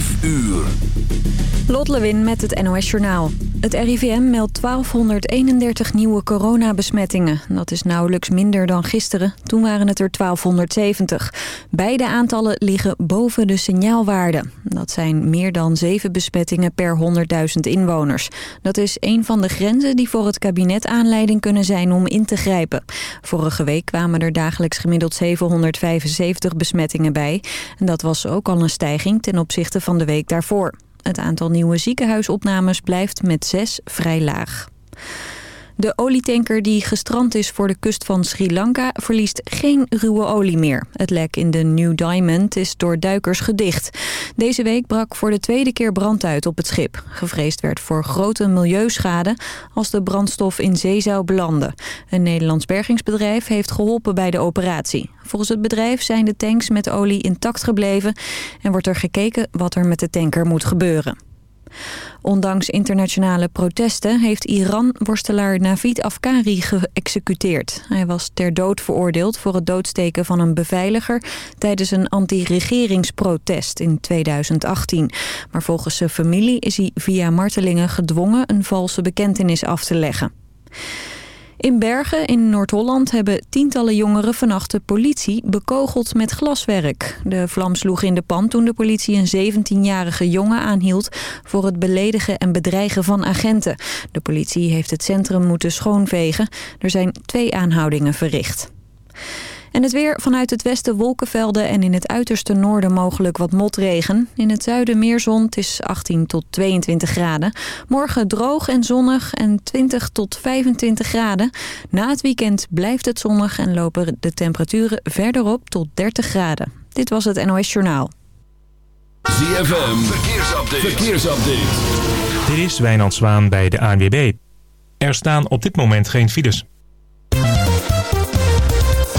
5 uur. Lot Lewin met het NOS Journaal. Het RIVM meldt 1231 nieuwe coronabesmettingen. Dat is nauwelijks minder dan gisteren. Toen waren het er 1270. Beide aantallen liggen boven de signaalwaarde. Dat zijn meer dan 7 besmettingen per 100.000 inwoners. Dat is een van de grenzen die voor het kabinet aanleiding kunnen zijn om in te grijpen. Vorige week kwamen er dagelijks gemiddeld 775 besmettingen bij. En dat was ook al een stijging ten opzichte van de week daarvoor. Het aantal nieuwe ziekenhuisopnames blijft met zes vrij laag. De olietanker die gestrand is voor de kust van Sri Lanka verliest geen ruwe olie meer. Het lek in de New Diamond is door duikers gedicht. Deze week brak voor de tweede keer brand uit op het schip. Gevreesd werd voor grote milieuschade als de brandstof in zee zou belanden. Een Nederlands bergingsbedrijf heeft geholpen bij de operatie. Volgens het bedrijf zijn de tanks met olie intact gebleven... en wordt er gekeken wat er met de tanker moet gebeuren. Ondanks internationale protesten heeft Iran worstelaar Navid Afkari geëxecuteerd. Hij was ter dood veroordeeld voor het doodsteken van een beveiliger tijdens een anti-regeringsprotest in 2018. Maar volgens zijn familie is hij via martelingen gedwongen een valse bekentenis af te leggen. In Bergen in Noord-Holland hebben tientallen jongeren vannacht de politie bekogeld met glaswerk. De vlam sloeg in de pan toen de politie een 17-jarige jongen aanhield voor het beledigen en bedreigen van agenten. De politie heeft het centrum moeten schoonvegen. Er zijn twee aanhoudingen verricht. En het weer vanuit het westen wolkenvelden en in het uiterste noorden mogelijk wat motregen. In het zuiden meer zon, het is 18 tot 22 graden. Morgen droog en zonnig en 20 tot 25 graden. Na het weekend blijft het zonnig en lopen de temperaturen verder op tot 30 graden. Dit was het NOS Journaal. ZFM, verkeersupdate. verkeersupdate. Dit is Wijnand Zwaan bij de ANWB. Er staan op dit moment geen files.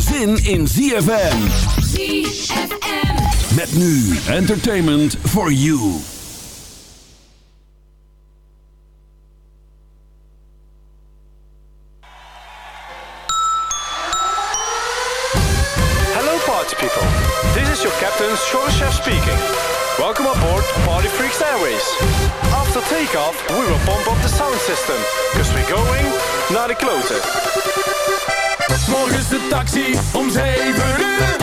zin in ZFM. ZFM. Met nu entertainment for you. Hello party people, this is your captain Sean Chef speaking. Welcome aboard Party Freaks Airways. After takeoff, we will pump up the sound system, cause we're going naar de kloten. Om 7 uur.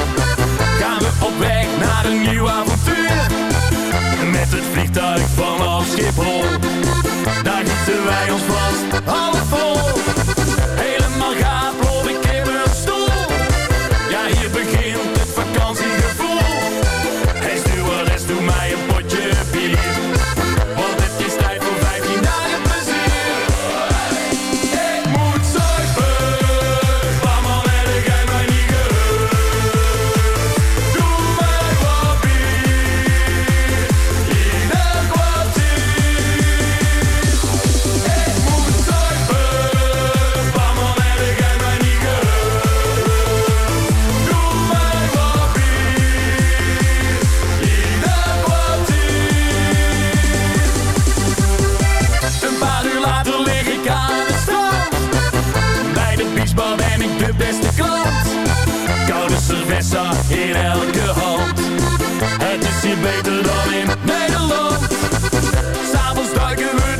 Gaan we op weg naar een nieuw avontuur. Met het vliegtuig vanaf Schiphol. Daar gieten wij ons vast half vol. elke hand. Het is hier beter dan in Nederland. S'avonds duiken we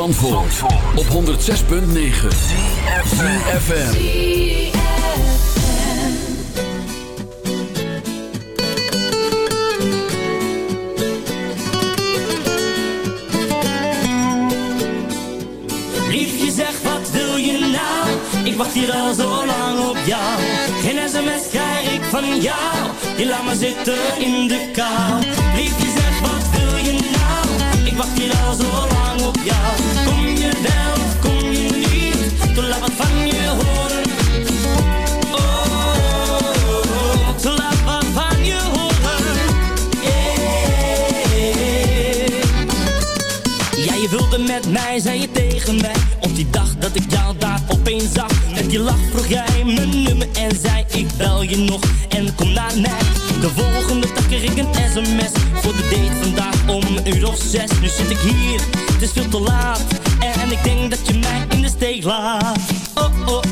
Zandvoort, op 106.9 FM Liefje zeg wat wil je nou? Ik wacht hier al zo lang op jou. Geen sms krijg ik van jou. Je laat me zitten in de kou. Liefje wacht hier al zo lang op jou. Kom je wel kom je niet? Toen laat wat van je horen. Oh, wilde met mij, zei je tegen mij Op die dag dat ik jou daar opeens zag Met je lach vroeg jij mijn nummer en zei Ik bel je nog en kom naar mij De volgende dag kreeg ik een sms voor de date vandaag om een uur of zes. Nu zit ik hier, het is veel te laat. En ik denk dat je mij in de steek laat. Oh, oh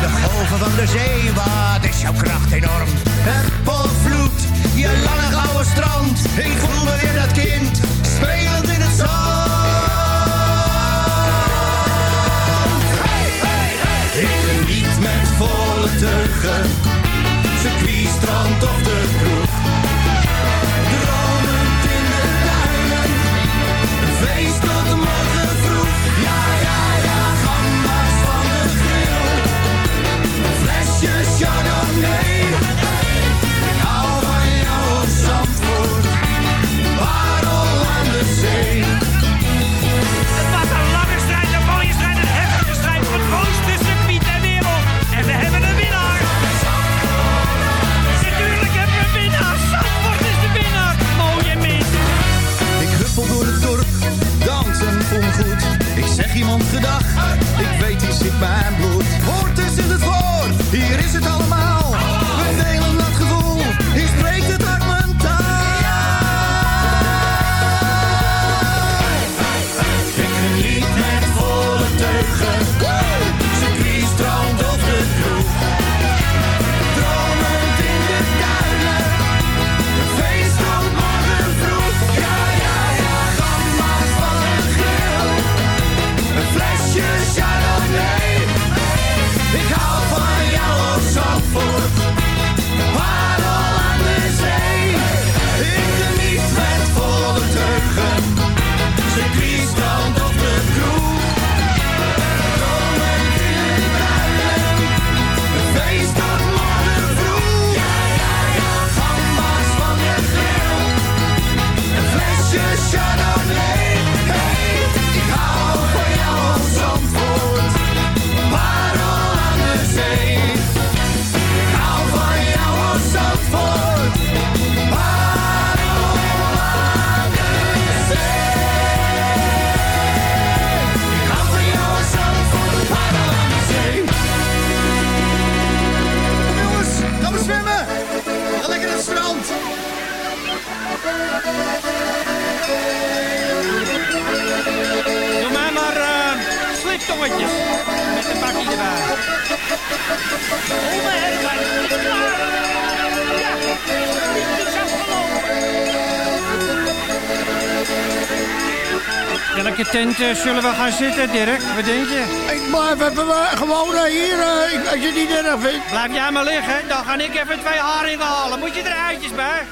de golven van de zee, wat is jouw kracht enorm? Het polvloed, je lange gouden strand, ik voel me weer dat kind, spelend in het zand. Hey, hey, hey. Ik geniet met volle circuit, strand of de kroeg. iemand gedacht. Ik weet, die zit bij mijn bloed. Hoort is in het woord, hier is het allemaal. We delen dat gevoel, hier spreekt het uit mijn taal. Ik geniet met volle teugen zullen we gaan zitten, Dirk. Wat denk je? Ik blijf even eh, gewoon eh, hier, eh, als je niet erg vindt. Blijf jij maar liggen, dan ga ik even twee haringen halen. Moet je er eitjes bij?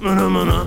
Mana mana.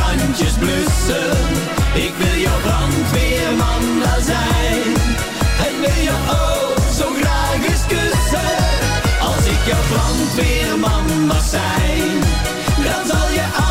Ik wil jouw brandweerman daar zijn. En wil je ook zo graag eens kussen. Als ik jouw brandweerman mag zijn, dan zal je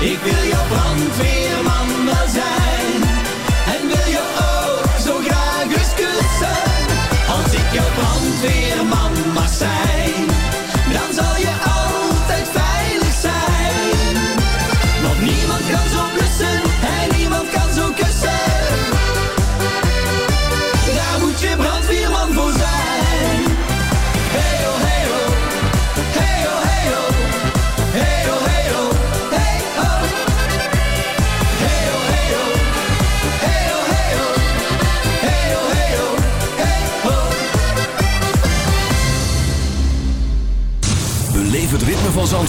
Ik wil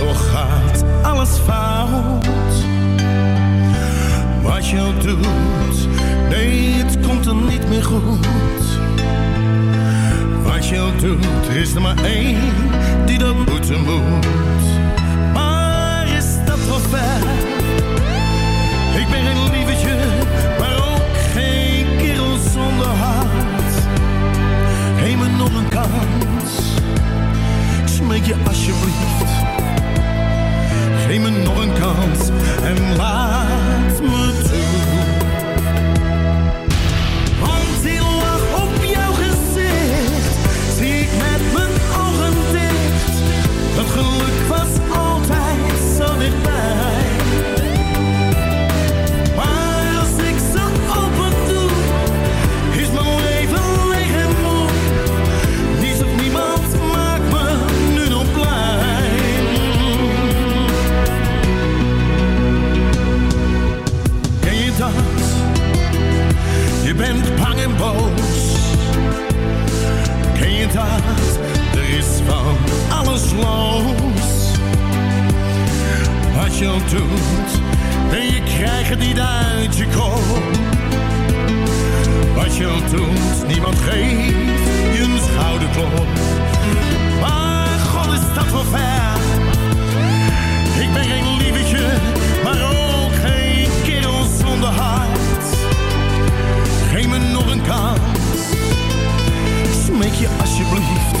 toch gaat alles fout. Wat je doet, nee, het komt er niet meer goed. Wat je doet, er is er maar één die dat moeten moet. Maar is dat wel ver? Ik ben een lievertje, maar ook geen kerel zonder hart. Geef me nog een kans, ik smeek je alsjeblieft nemen nog een kans en laat. Wat je al doet, en je krijgt het niet uit je kop. Wat je al doet, niemand geeft je een schouderklop. Maar God is dat wel ver. Ik ben geen lievetje, maar ook geen kerel zonder hart. Geef me nog een kans, smeek je alsjeblieft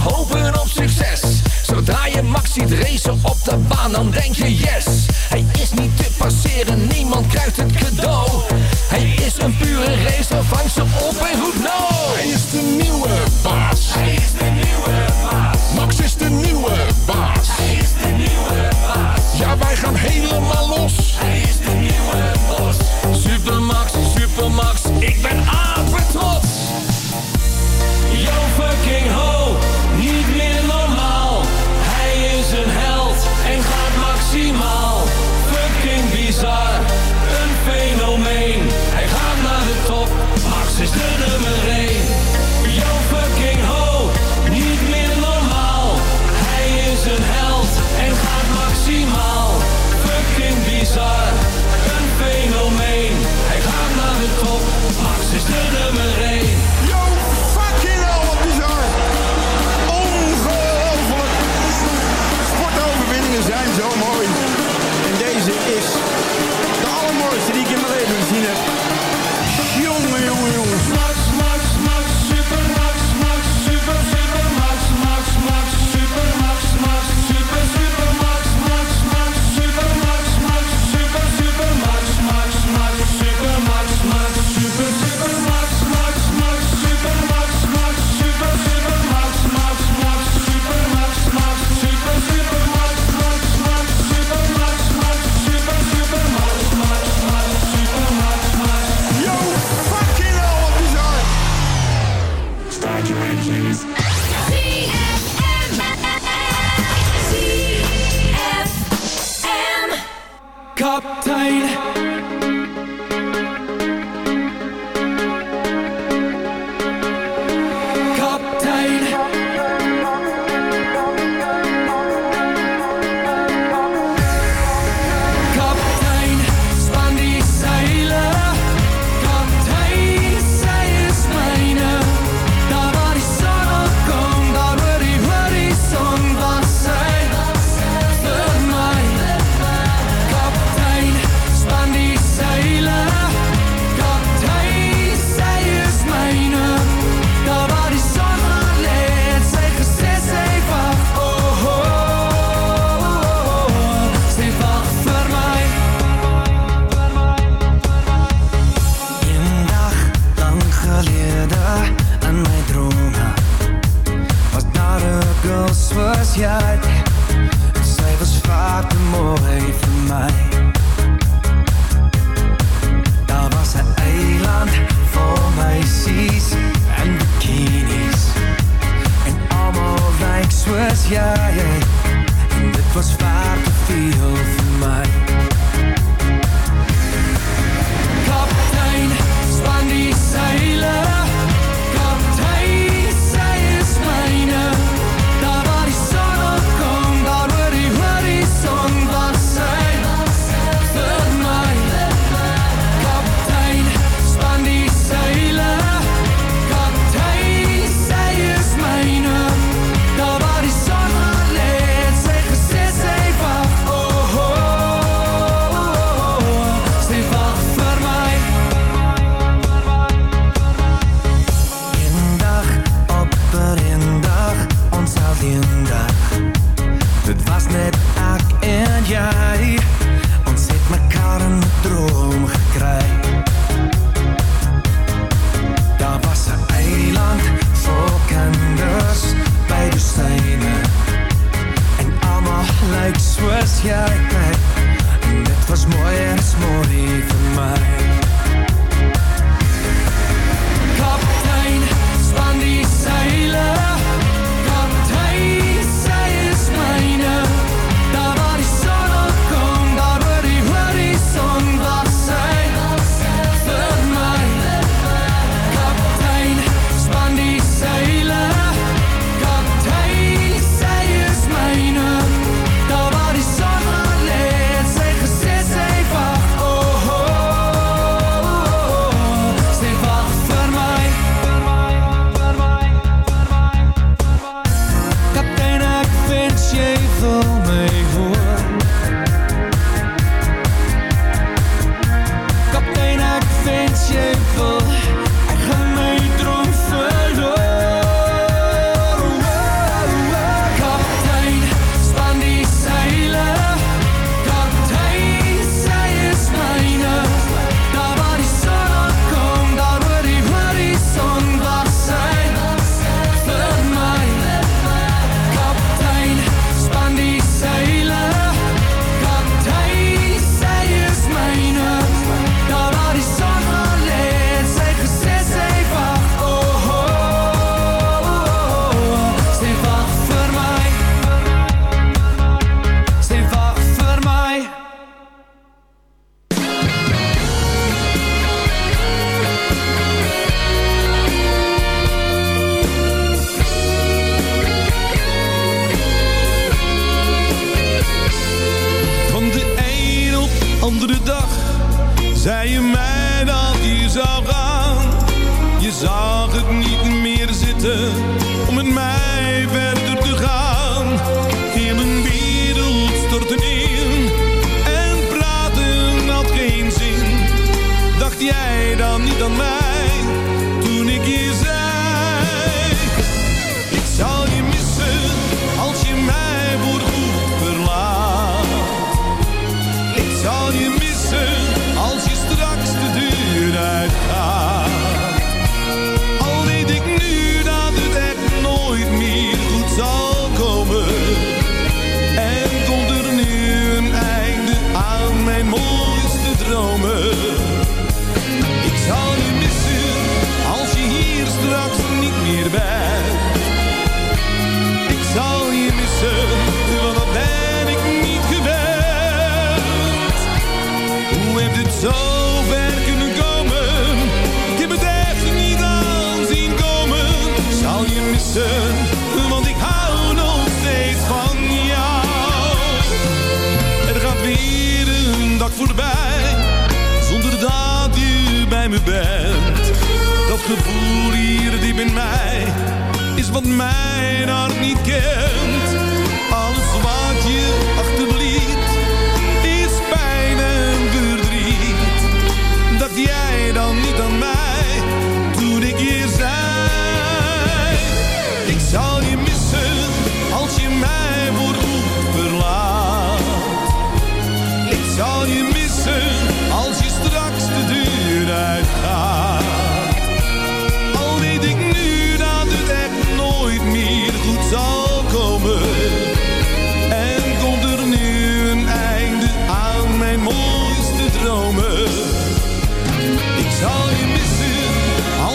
hopen op succes. Zodra je Max ziet racen op de baan dan denk je yes. Hij is niet te passeren, niemand krijgt het gedoe. Hij is een pure racer, vang ze op en goed nou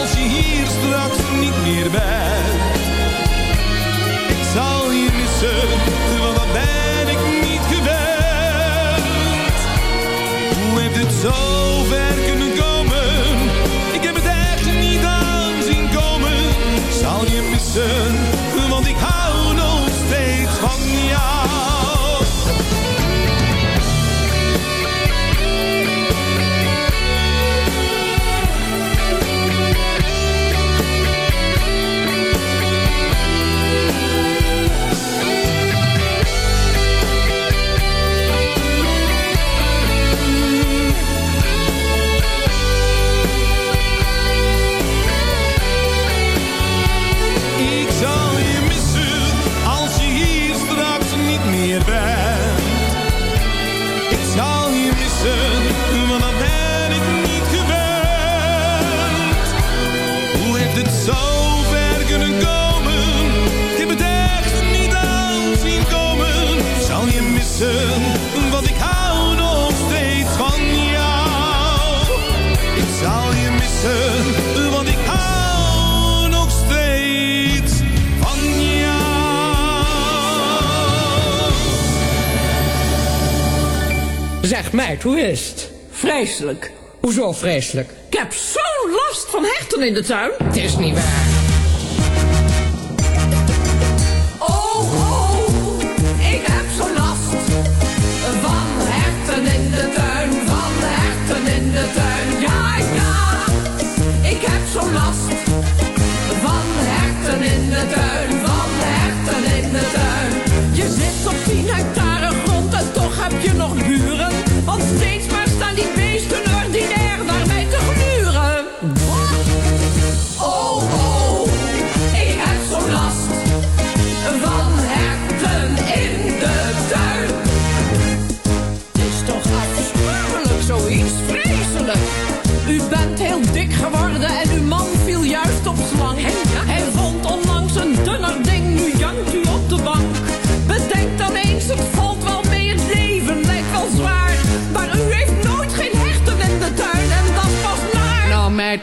als je hier straks niet meer bent. Ik zal je missen, want dat ben ik niet gewend. Hoe heeft het zo ver? Zeg meid, hoe is het? Vreselijk. Hoezo vreselijk? Ik heb zo'n last van hechten in de tuin. Het is niet waar.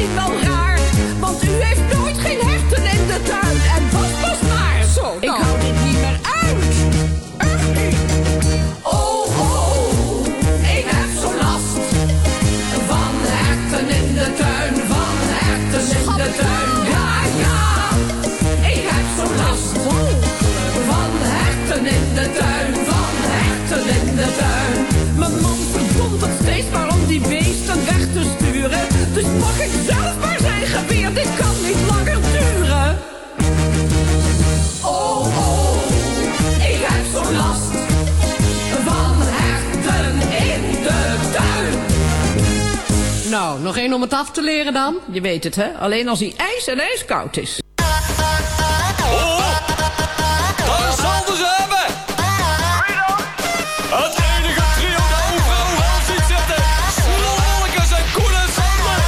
Misschien wel raar. Want u heeft nooit geen herten in de tuin en was maar. Zo, Ik hou dit niet meer uit. Echt niet. Oh, oh, ik heb zo last van herten in de tuin, van herten in de tuin. Ja, ja, ik heb zo last van herten in de tuin, Één om het af te leren dan? Je weet het, hè? Alleen als hij ijs en ijskoud is. Daar zal ze hebben! Het enige trio dat overal wel ziet zitten. Snolletjes en Koen en Sander.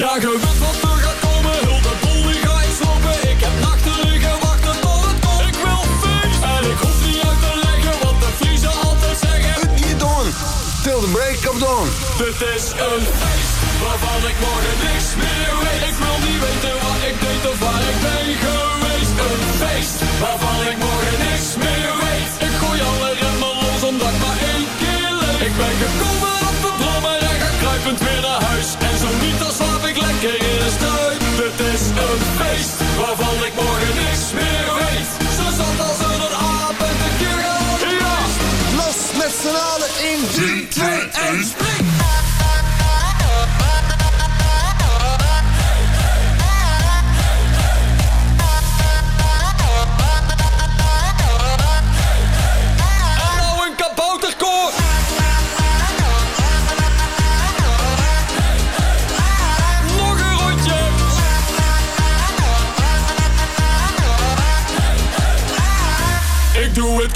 Ja, weet wat er gaat komen. Hult en Pol die ga ik slopen. Ik heb nachten liggen wachten tot het komt. Ik wil feest. En ik hoef niet uit te leggen wat de Friese altijd zeggen. Het niet doen. Till the break of dawn. Dit is een ik morgen niks meer weet. Ik wil niet weten wat ik deed of waar ik ben geweest. Een feest waarvan ik morgen niks meer weet. Ik gooi alle remmen los omdat ik maar één keer leef. Ik ben gekomen op de brommer en ga kruipend weer naar huis. En zo niet, dan slaap ik lekker in de struik. Dit is een feest waarvan ik morgen niks meer weet. Zo zat als een aap en de keer Ja, los met z'n allen in 3, 2, 1, spring!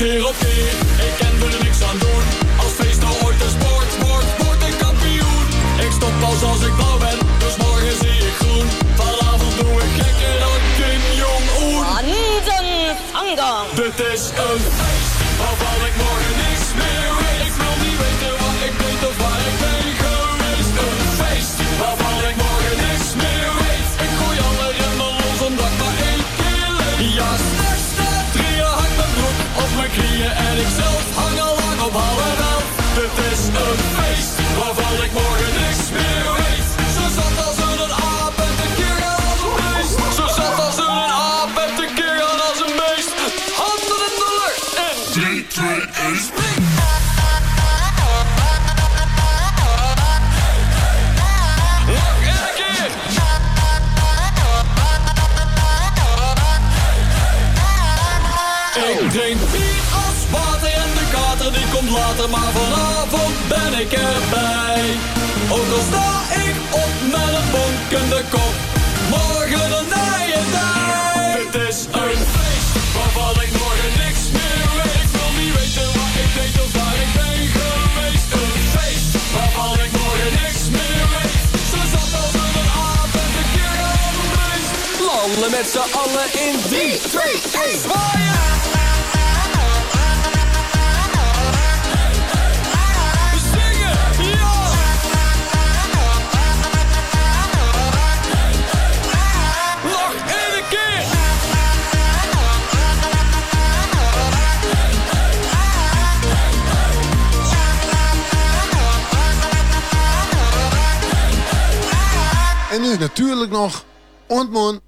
Keer op keer, ik kan er niks aan doen. Als feest nou ooit een sport, sport, sport een kampioen. Ik stop pas als ik blauw ben, dus morgen zie ik groen. Vanavond doe ik gekker dan Kim Jong-un. Dit is een komt later, maar vanavond ben ik erbij. Ook al sta ik op met een bonkende kop, morgen een nije tijd. Het is een feest waarvan ik morgen niks meer weet. Ik wil niet weten wat ik deed of waar ik ben geweest. Een feest waarvan ik morgen niks meer weet. Zo zat als een aap en de keer geweest. Landen met z'n allen in 3, 2, 1, zwaaien! En nu natuurlijk nog Ontmoen.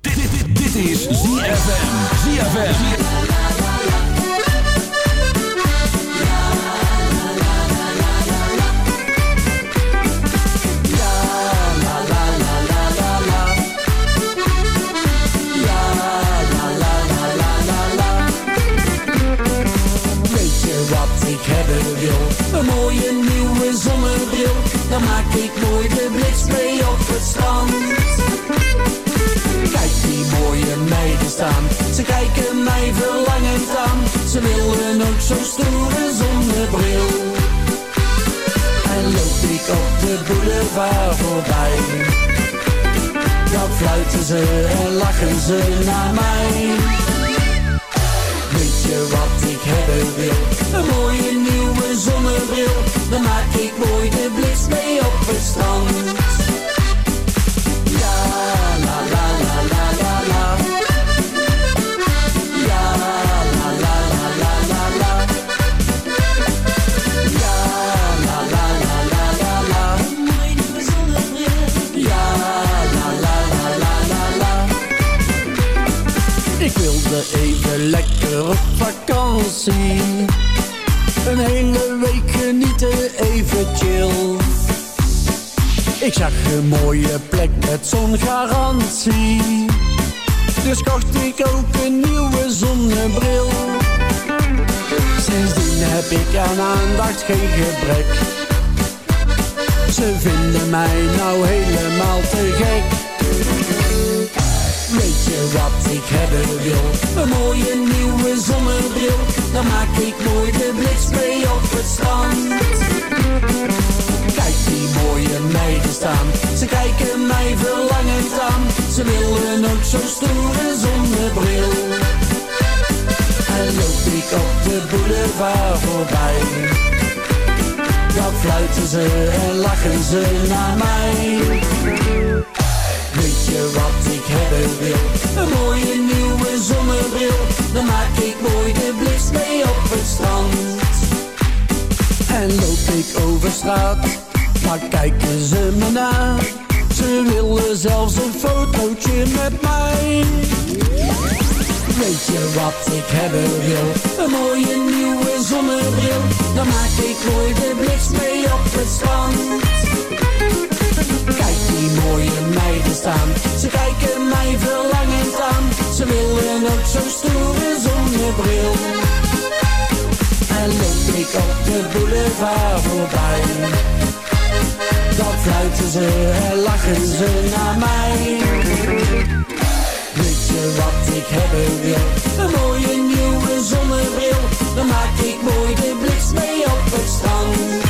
Dit is ZFM. ZFM. Ze kijken mij verlangend aan. Ze willen ook zo'n stoere zonnebril. En loop ik op de boulevard voorbij. Dan fluiten ze en lachen ze naar mij. Weet je wat ik hebben wil? Een mooie nieuwe zonnebril. Dan maak ik mooi de bliks mee op het strand. En loop ik over straat, maar kijken ze me na. Ze willen zelfs een fotootje met mij. Weet je wat ik hebben wil? Een mooie nieuwe zonnebril. Dan maak ik mooi de bliks mee op het strand. Kijk die mooie meiden staan. Ze kijken mij verlangend aan. Ze willen ook zo'n stoere zonnebril. En loop ik op de boulevard voorbij. Dan fluiten ze en lachen ze naar mij. Weet je wat ik hebben wil? Een mooie nieuwe zonnebril. Dan maak ik mooi de bliks mee op het strand.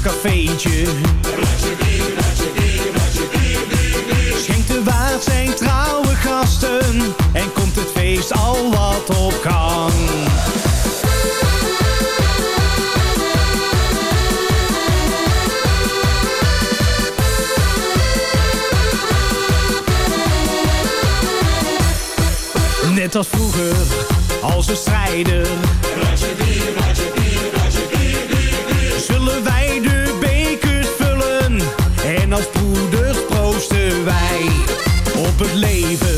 Cafeetje. Schenkt de waard zijn trouwe gasten. En komt het feest al wat op gang. Net als vroeger, als we strijden. Wij op het leven